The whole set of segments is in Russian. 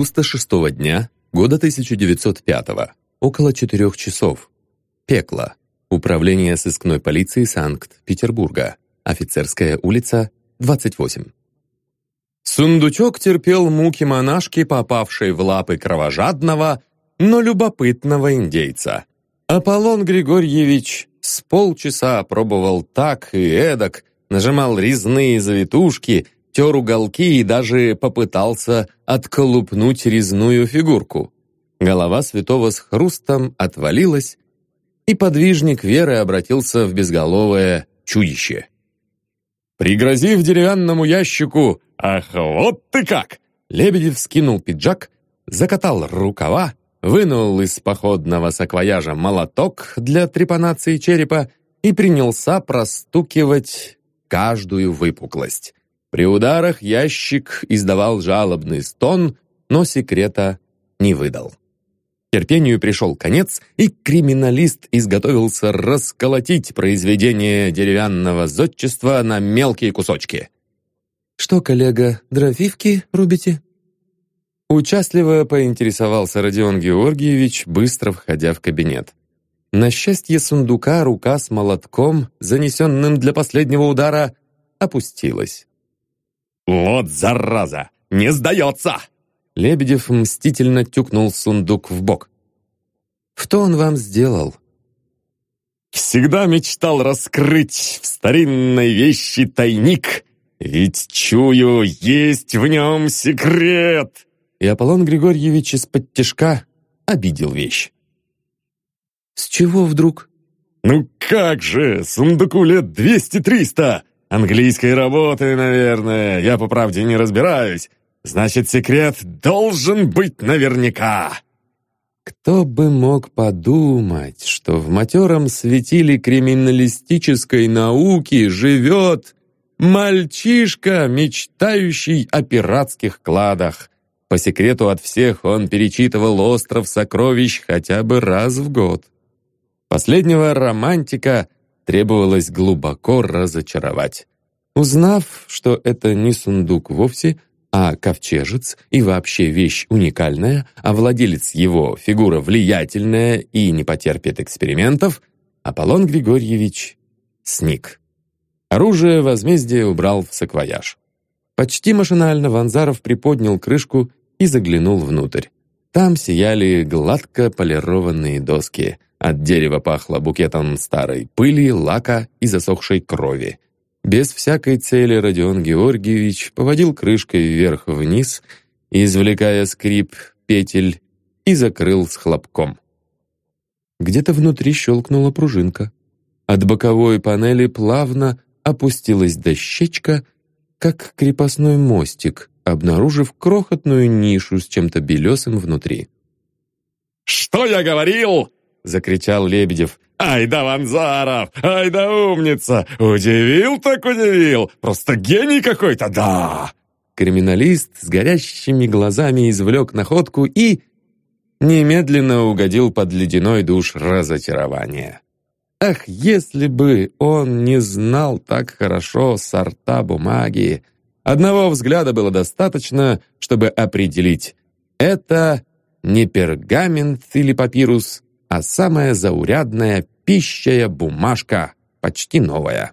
Августа шестого дня, года 1905 около четырех часов. Пекло. Управление сыскной полиции Санкт-Петербурга. Офицерская улица, 28. Сундучок терпел муки монашки, попавшей в лапы кровожадного, но любопытного индейца. Аполлон Григорьевич с полчаса пробовал так и эдак, нажимал резные завитушки, тер уголки и даже попытался отколупнуть резную фигурку. Голова святого с хрустом отвалилась, и подвижник веры обратился в безголовое чудище. Пригрозив деревянному ящику «Ах, вот ты как!» Лебедев скинул пиджак, закатал рукава, вынул из походного саквояжа молоток для трепанации черепа и принялся простукивать каждую выпуклость. При ударах ящик издавал жалобный стон, но секрета не выдал. Терпению пришел конец, и криминалист изготовился расколотить произведение деревянного зодчества на мелкие кусочки. «Что, коллега, дровивки рубите?» Участливо поинтересовался Родион Георгиевич, быстро входя в кабинет. На счастье сундука рука с молотком, занесенным для последнего удара, опустилась. «Вот зараза! Не сдается!» Лебедев мстительно тюкнул сундук в бок. «Что он вам сделал?» «Всегда мечтал раскрыть в старинной вещи тайник, ведь чую, есть в нем секрет!» И Аполлон Григорьевич из-под тяжка обидел вещь. «С чего вдруг?» «Ну как же, сундуку лет двести-триста! Английской работы, наверное, я по правде не разбираюсь. Значит, секрет должен быть наверняка. Кто бы мог подумать, что в матером светиле криминалистической науки живет мальчишка, мечтающий о пиратских кладах. По секрету от всех он перечитывал «Остров сокровищ» хотя бы раз в год. Последнего романтика требовалось глубоко разочаровать. Узнав, что это не сундук вовсе, а ковчежец и вообще вещь уникальная, а владелец его фигура влиятельная и не потерпит экспериментов, Аполлон Григорьевич сник. Оружие возмездия убрал в саквояж. Почти машинально Ванзаров приподнял крышку и заглянул внутрь. Там сияли гладко полированные доски. От дерева пахло букетом старой пыли, лака и засохшей крови. Без всякой цели Родион Георгиевич поводил крышкой вверх-вниз, извлекая скрип петель, и закрыл с хлопком. Где-то внутри щелкнула пружинка. От боковой панели плавно опустилась дощечка, как крепостной мостик, обнаружив крохотную нишу с чем-то белесым внутри. «Что я говорил?» — закричал Лебедев. «Ай да Ванзаров! Ай да умница! Удивил так удивил! Просто гений какой-то, да!» Криминалист с горящими глазами извлек находку и немедленно угодил под ледяной душ разочарования. Ах, если бы он не знал так хорошо сорта бумаги! Одного взгляда было достаточно, чтобы определить. Это не пергамент или папирус, а самая заурядная пищая бумажка, почти новая.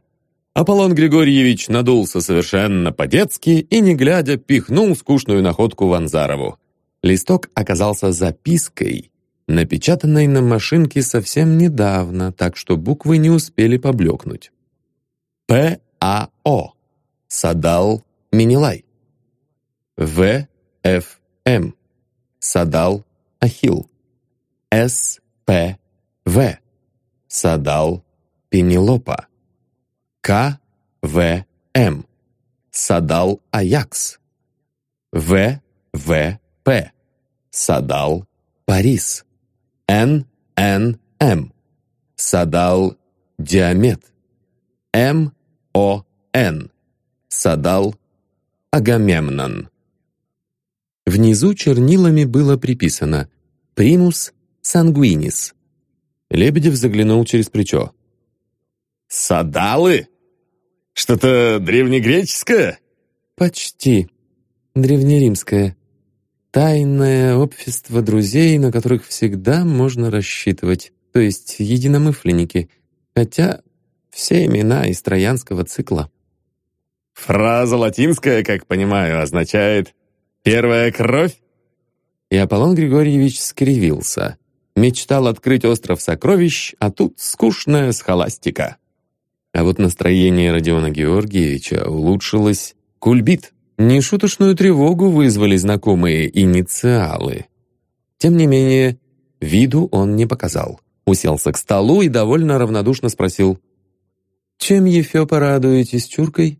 Аполлон Григорьевич надулся совершенно по-детски и, не глядя, пихнул скучную находку Ванзарову. Листок оказался запиской, напечатанной на машинке совсем недавно, так что буквы не успели поблекнуть. П.А.О. Садал Минилай. В.Ф.М. Садал Ахил. С. П. В. Садал Пенелопа. К. В. М. Садал Аякс. В. В. П. Садал Парис. Н. Н. М. Садал Диамет. М. О. Н. Садал Агамемнон. Внизу чернилами было приписано «Primus sanguinis». Лебедев заглянул через плечо. «Садалы? Что-то древнегреческое?» «Почти. Древнеримское». тайное общество друзей, на которых всегда можно рассчитывать, то есть единомышленники, хотя все имена из троянского цикла. Фраза латинская, как понимаю, означает «первая кровь»? И Аполлон Григорьевич скривился. Мечтал открыть остров сокровищ, а тут скучная схоластика. А вот настроение Родиона Георгиевича улучшилось. Кульбит. Нешуточную тревогу вызвали знакомые инициалы. Тем не менее, виду он не показал. Уселся к столу и довольно равнодушно спросил. «Чем, Ефе, порадуетесь чуркой?»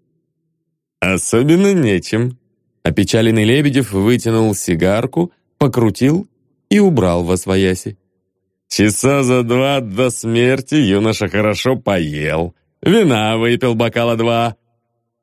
«Особенно нечем». Опечаленный Лебедев вытянул сигарку, покрутил и убрал во свояси. Часа за два до смерти юноша хорошо поел, вина выпил бокала два,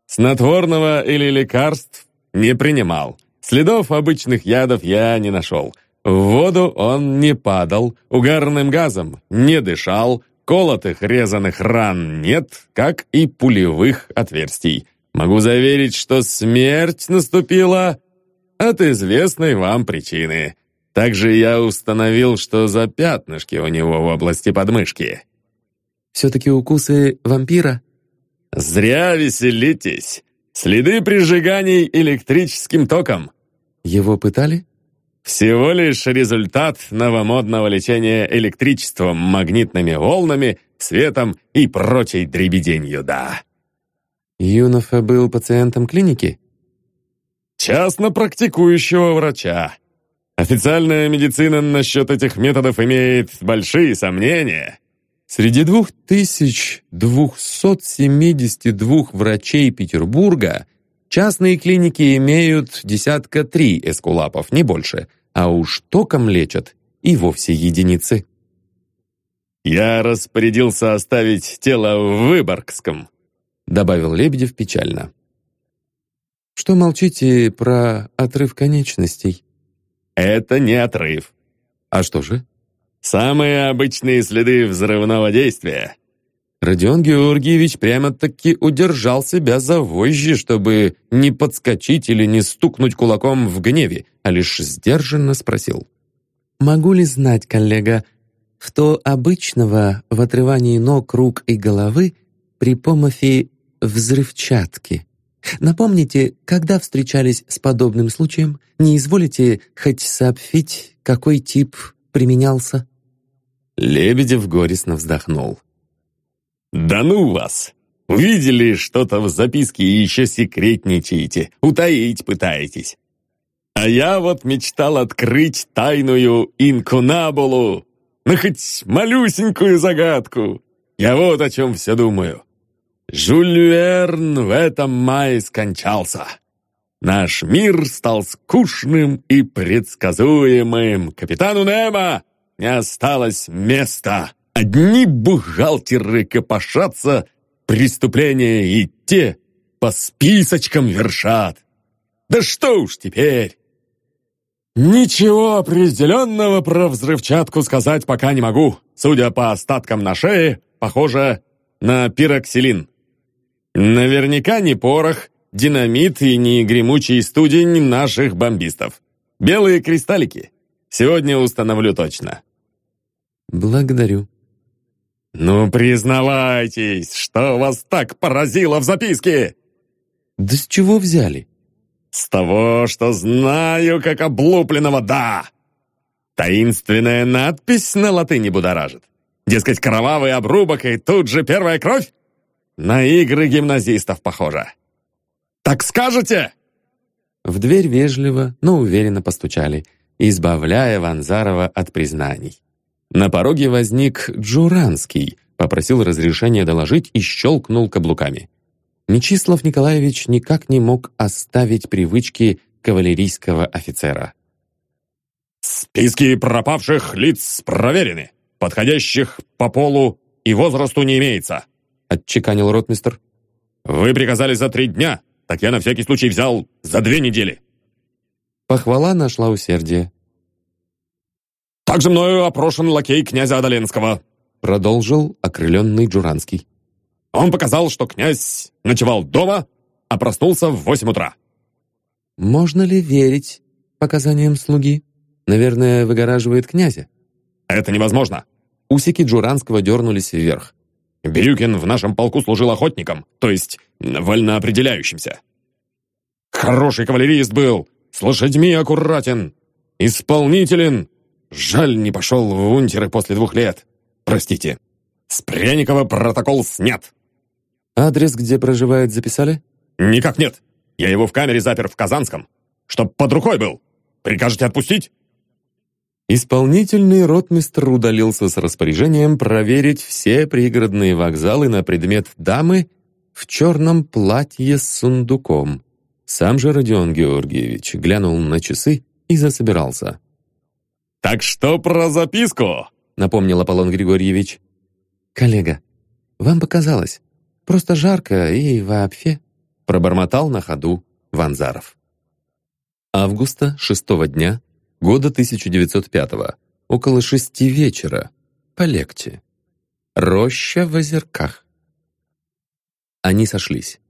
снотворного или лекарств не принимал, следов обычных ядов я не нашел, в воду он не падал, угарным газом не дышал, колотых резаных ран нет, как и пулевых отверстий. Могу заверить, что смерть наступила от известной вам причины. Также я установил, что за пятнышки у него в области подмышки. Все-таки укусы вампира? Зря веселитесь. Следы прижиганий электрическим током. Его пытали? Всего лишь результат новомодного лечения электричеством, магнитными волнами, светом и прочей дребеденью, да. Юнофа был пациентом клиники? Частно практикующего врача. Официальная медицина насчет этих методов имеет большие сомнения. Среди 2272 врачей Петербурга частные клиники имеют десятка три эскулапов, не больше, а уж током лечат и вовсе единицы. «Я распорядился оставить тело в Выборгском», добавил Лебедев печально. «Что молчите про отрыв конечностей?» Это не отрыв. А что же? Самые обычные следы взрывного действия. Родион Георгиевич прямо-таки удержал себя за вожжи, чтобы не подскочить или не стукнуть кулаком в гневе, а лишь сдержанно спросил. «Могу ли знать, коллега, что обычного в отрывании ног, рук и головы при помощи взрывчатки?» Напомните, когда встречались с подобным случаем, не изволите хоть сообщить, какой тип применялся?» Лебедев горестно вздохнул. «Да ну вас! Увидели что-то в записке и еще секретничаете, утаить пытаетесь. А я вот мечтал открыть тайную инкунабулу, ну хоть малюсенькую загадку. Я вот о чем все думаю. Жюль Верн в этом мае скончался. Наш мир стал скучным и предсказуемым. Капитану Немо не осталось места. Одни бухгалтеры копошатся, преступления и те по списочкам вершат. Да что уж теперь! Ничего определенного про взрывчатку сказать пока не могу. Судя по остаткам на шее, похоже на пироксилин. Наверняка не порох, динамит и не гремучий студень наших бомбистов. Белые кристаллики. Сегодня установлю точно. Благодарю. Ну, признавайтесь, что вас так поразило в записке? Да с чего взяли? С того, что знаю, как облупленного «да». Таинственная надпись на латыни будоражит. Дескать, кровавый обрубок и тут же первая кровь? На игры гимназистов похоже. Так скажете?» В дверь вежливо, но уверенно постучали, избавляя Ванзарова от признаний. На пороге возник Джуранский, попросил разрешения доложить и щелкнул каблуками. Мечислав Николаевич никак не мог оставить привычки кавалерийского офицера. «Списки пропавших лиц проверены. Подходящих по полу и возрасту не имеется отчеканил ротмистр. «Вы приказали за три дня, так я на всякий случай взял за две недели». Похвала нашла усердие. «Также мною опрошен лакей князя Адаленского», продолжил окрыленный Джуранский. «Он показал, что князь ночевал дома, а проснулся в восемь утра». «Можно ли верить показаниям слуги. Наверное, выгораживает князя». «Это невозможно!» Усики Джуранского дернулись вверх. «Бирюкин в нашем полку служил охотником, то есть вольноопределяющимся. Хороший кавалерист был, с лошадьми аккуратен, исполнителен. Жаль, не пошел в унтеры после двух лет. Простите. С Пряникова протокол снят». «Адрес, где проживает, записали?» «Никак нет. Я его в камере запер в Казанском. Чтоб под рукой был. Прикажете отпустить?» Исполнительный ротмистр удалился с распоряжением проверить все пригородные вокзалы на предмет дамы в черном платье с сундуком. Сам же Родион Георгиевич глянул на часы и засобирался. «Так что про записку?» — напомнил Аполлон Григорьевич. «Коллега, вам показалось. Просто жарко и вообще», — пробормотал на ходу Ванзаров. Августа шестого дня года 1905 около шести вечера, полегче. Роща в озерках. Они сошлись.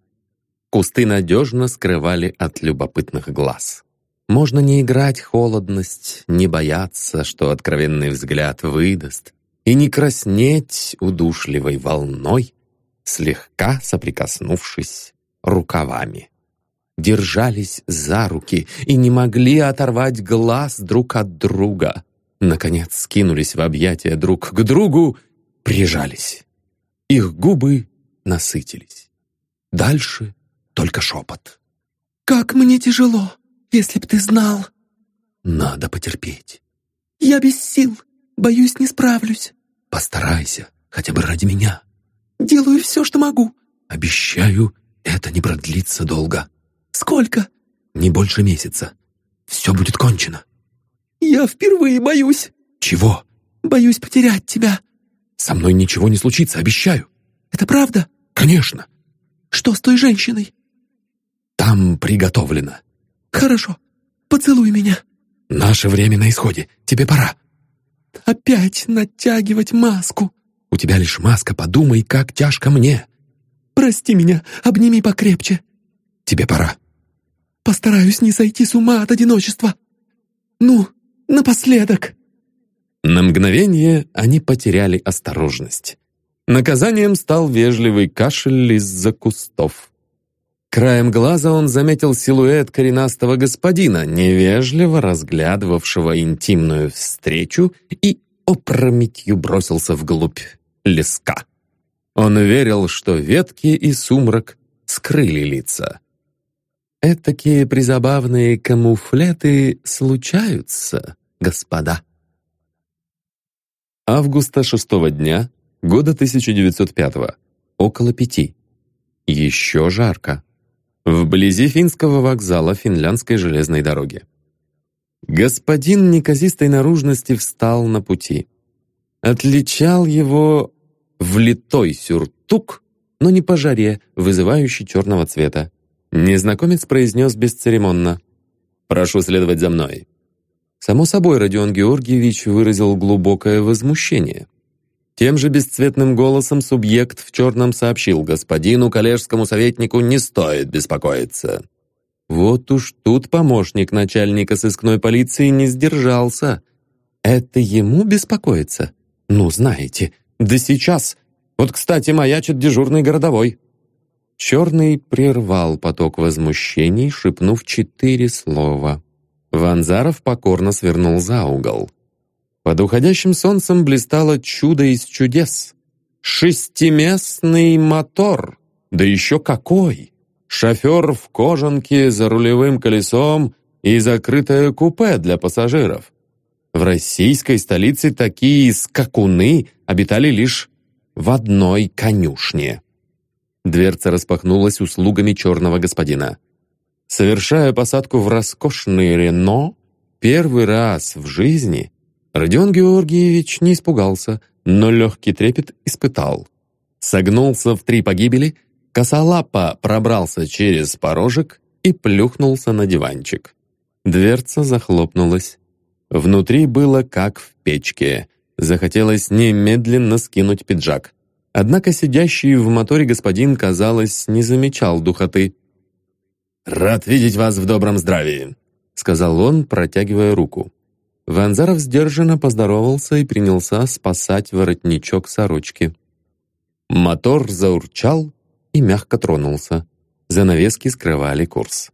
Кусты надежно скрывали от любопытных глаз. Можно не играть холодность, не бояться, что откровенный взгляд выдаст, и не краснеть удушливой волной, слегка соприкоснувшись рукавами держались за руки и не могли оторвать глаз друг от друга. Наконец скинулись в объятия друг к другу, прижались. Их губы насытились. Дальше только шепот. «Как мне тяжело, если б ты знал!» «Надо потерпеть». «Я без сил, боюсь, не справлюсь». «Постарайся, хотя бы ради меня». «Делаю все, что могу». «Обещаю, это не продлится долго». Сколько?» «Не больше месяца. Все будет кончено». «Я впервые боюсь». «Чего?» «Боюсь потерять тебя». «Со мной ничего не случится, обещаю». «Это правда?» «Конечно». «Что с той женщиной?» «Там приготовлено». «Хорошо. Поцелуй меня». «Наше время на исходе. Тебе пора». «Опять натягивать маску». «У тебя лишь маска. Подумай, как тяжко мне». «Прости меня. Обними покрепче». «Тебе пора». Постараюсь не сойти с ума от одиночества. Ну, напоследок!» На мгновение они потеряли осторожность. Наказанием стал вежливый кашель из-за кустов. Краем глаза он заметил силуэт коренастого господина, невежливо разглядывавшего интимную встречу и опрометью бросился вглубь леска. Он верил, что ветки и сумрак скрыли лица. Этакие призабавные камуфлеты случаются, господа. Августа шестого дня, года 1905 около пяти. Еще жарко. Вблизи финского вокзала финляндской железной дороги. Господин неказистой наружности встал на пути. Отличал его влитой сюртук, но не по жаре, вызывающий черного цвета. Незнакомец произнес бесцеремонно. «Прошу следовать за мной». Само собой, Родион Георгиевич выразил глубокое возмущение. Тем же бесцветным голосом субъект в черном сообщил господину коллежскому советнику не стоит беспокоиться. Вот уж тут помощник начальника сыскной полиции не сдержался. Это ему беспокоиться? Ну, знаете, да сейчас. Вот, кстати, маячит дежурный городовой. Черный прервал поток возмущений, шепнув четыре слова. Ванзаров покорно свернул за угол. Под уходящим солнцем блистало чудо из чудес. Шестиместный мотор! Да еще какой! Шофер в кожанке за рулевым колесом и закрытое купе для пассажиров. В российской столице такие скакуны обитали лишь в одной конюшне. Дверца распахнулась услугами черного господина. Совершая посадку в роскошный Рено, первый раз в жизни Родион Георгиевич не испугался, но легкий трепет испытал. Согнулся в три погибели, косолапо пробрался через порожек и плюхнулся на диванчик. Дверца захлопнулась. Внутри было как в печке. Захотелось немедленно скинуть пиджак. Однако сидящий в моторе господин, казалось, не замечал духоты. «Рад видеть вас в добром здравии. — сказал он, протягивая руку. Ванзаров сдержанно поздоровался и принялся спасать воротничок сорочки. Мотор заурчал и мягко тронулся. Занавески скрывали курс.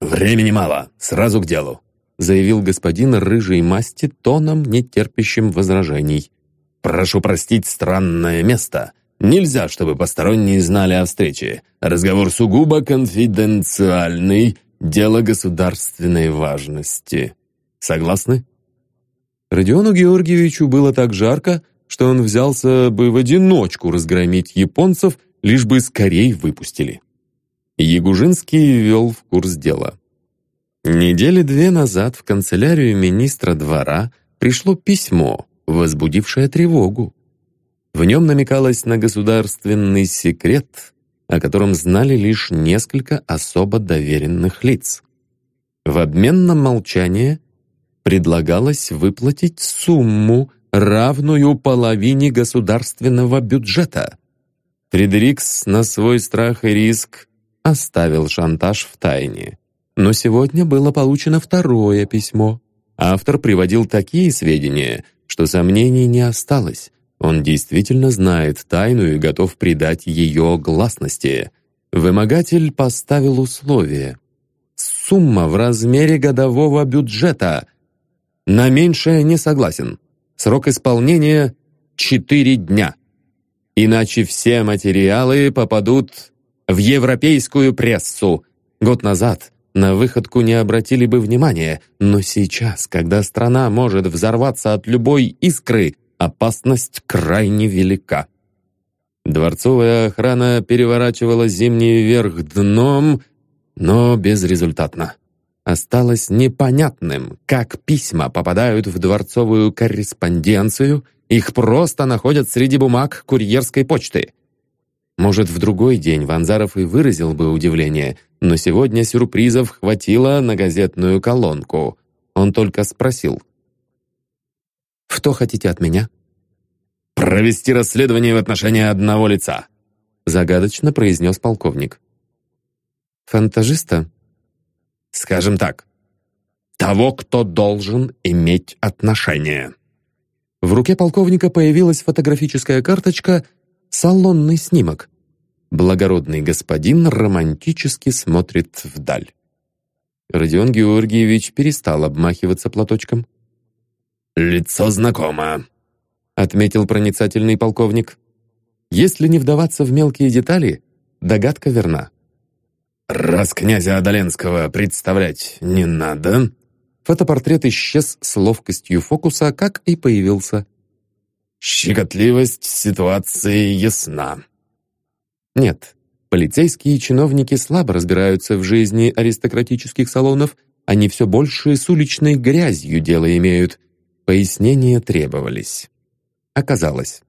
«Времени мало, сразу к делу», заявил господин рыжей масти тоном, не терпящим возражений. «Прошу простить странное место. Нельзя, чтобы посторонние знали о встрече. Разговор сугубо конфиденциальный, дело государственной важности. Согласны?» Родиону Георгиевичу было так жарко, что он взялся бы в одиночку разгромить японцев, лишь бы скорей выпустили. Ягужинский вел в курс дела. Недели две назад в канцелярию министра двора пришло письмо, возбудившее тревогу. В нем намекалось на государственный секрет, о котором знали лишь несколько особо доверенных лиц. В обмен на молчание предлагалось выплатить сумму, равную половине государственного бюджета. Фредерикс на свой страх и риск оставил шантаж в тайне. Но сегодня было получено второе письмо. Автор приводил такие сведения, что сомнений не осталось. Он действительно знает тайну и готов придать ее гласности. Вымогатель поставил условие. Сумма в размере годового бюджета. На меньшее не согласен. Срок исполнения — четыре дня. Иначе все материалы попадут в европейскую прессу. Год назад на выходку не обратили бы внимания, но сейчас, когда страна может взорваться от любой искры, опасность крайне велика. Дворцовая охрана переворачивала Зимний верх дном, но безрезультатно. Осталось непонятным, как письма попадают в дворцовую корреспонденцию, их просто находят среди бумаг курьерской почты. Может, в другой день Ванзаров и выразил бы удивление, но сегодня сюрпризов хватило на газетную колонку. Он только спросил. «Что хотите от меня?» «Провести расследование в отношении одного лица», загадочно произнес полковник. «Фантажиста?» «Скажем так, того, кто должен иметь отношение». В руке полковника появилась фотографическая карточка «Салонный снимок». Благородный господин романтически смотрит вдаль. Родион Георгиевич перестал обмахиваться платочком. «Лицо знакомо», — отметил проницательный полковник. Если не вдаваться в мелкие детали, догадка верна. «Раз князя Адаленского представлять не надо...» Фотопортрет исчез с ловкостью фокуса, как и появился. «Щекотливость ситуации ясна». Нет, полицейские чиновники слабо разбираются в жизни аристократических салонов, они все больше с уличной грязью дело имеют. Пояснения требовались. Оказалось,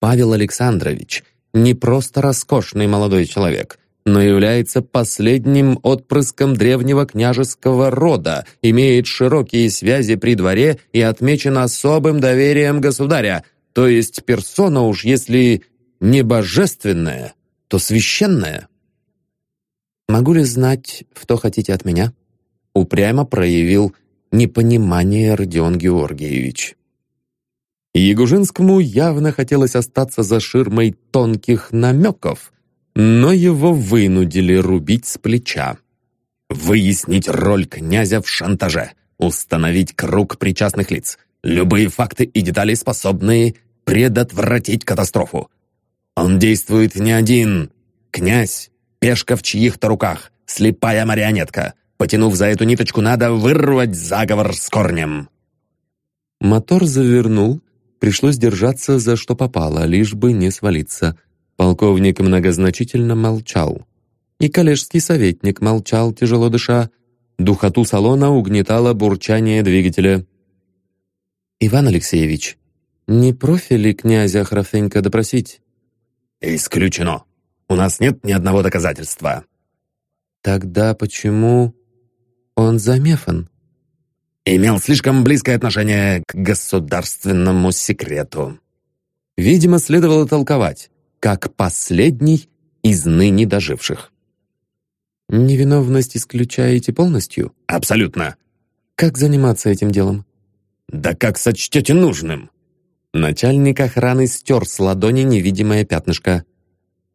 Павел Александрович не просто роскошный молодой человек, но является последним отпрыском древнего княжеского рода, имеет широкие связи при дворе и отмечен особым доверием государя, то есть персона уж если не божественная, то священная. «Могу ли знать, что хотите от меня?» упрямо проявил непонимание Родион Георгиевич. Ягужинскому явно хотелось остаться за ширмой тонких намеков, но его вынудили рубить с плеча. «Выяснить роль князя в шантаже, установить круг причастных лиц, любые факты и детали, способные предотвратить катастрофу. Он действует не один. Князь — пешка в чьих-то руках, слепая марионетка. Потянув за эту ниточку, надо вырвать заговор с корнем». Мотор завернул, пришлось держаться за что попало, лишь бы не свалиться — Полковник многозначительно молчал. И коллежский советник молчал, тяжело дыша. Духоту салона угнетало бурчание двигателя. «Иван Алексеевич, не профили князя хорошенько допросить?» «Исключено. У нас нет ни одного доказательства». «Тогда почему он замефан?» «Имел слишком близкое отношение к государственному секрету». Видимо, следовало толковать как последний из ныне доживших. Невиновность исключаете полностью? Абсолютно. Как заниматься этим делом? Да как сочтете нужным. Начальник охраны стер с ладони невидимое пятнышко.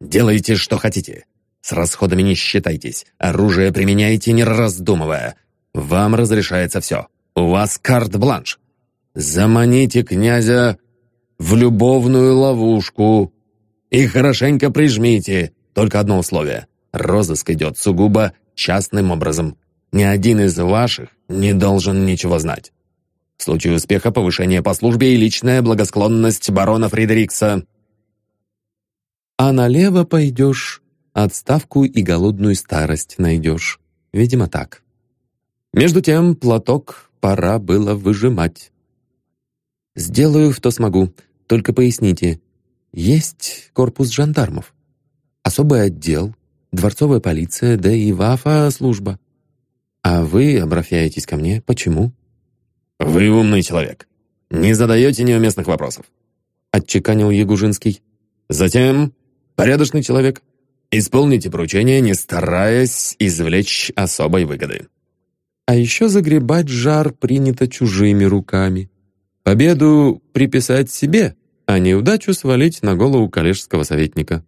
Делайте, что хотите. С расходами не считайтесь. Оружие применяйте, не раздумывая. Вам разрешается все. У вас карт-бланш. Заманите князя в любовную ловушку и хорошенько прижмите. Только одно условие. Розыск идет сугубо частным образом. Ни один из ваших не должен ничего знать. В случае успеха повышение по службе и личная благосклонность барона Фредерикса. А налево пойдешь, отставку и голодную старость найдешь. Видимо, так. Между тем, платок пора было выжимать. «Сделаю, что смогу. Только поясните, есть корпус жандармов, особый отдел, дворцовая полиция, да и ВАФа служба. А вы обращаетесь ко мне. Почему?» «Вы умный человек. Не задаете неуместных вопросов», — отчеканил Ягужинский. «Затем, порядочный человек, исполните поручение, не стараясь извлечь особой выгоды». А еще загребать жар принято чужими руками. Победу приписать себе, а неудачу свалить на голову коллежского советника.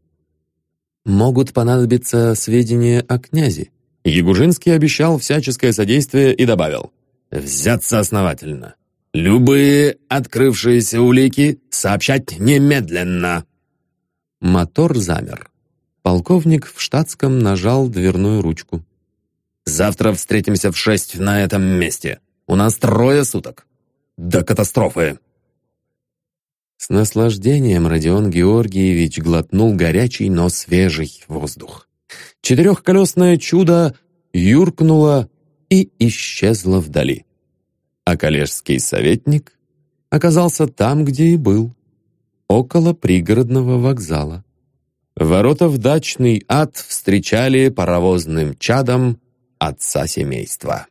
Могут понадобиться сведения о князе. Ягужинский обещал всяческое содействие и добавил «Взяться основательно. Любые открывшиеся улики сообщать немедленно». Мотор замер. Полковник в штатском нажал дверную ручку. «Завтра встретимся в шесть на этом месте. У нас трое суток. До катастрофы». С наслаждением Родион Георгиевич глотнул горячий, но свежий воздух. Четырехколесное чудо юркнуло и исчезло вдали. А коллежский советник оказался там, где и был, около пригородного вокзала. Ворота в дачный ад встречали паровозным чадом отца семейства.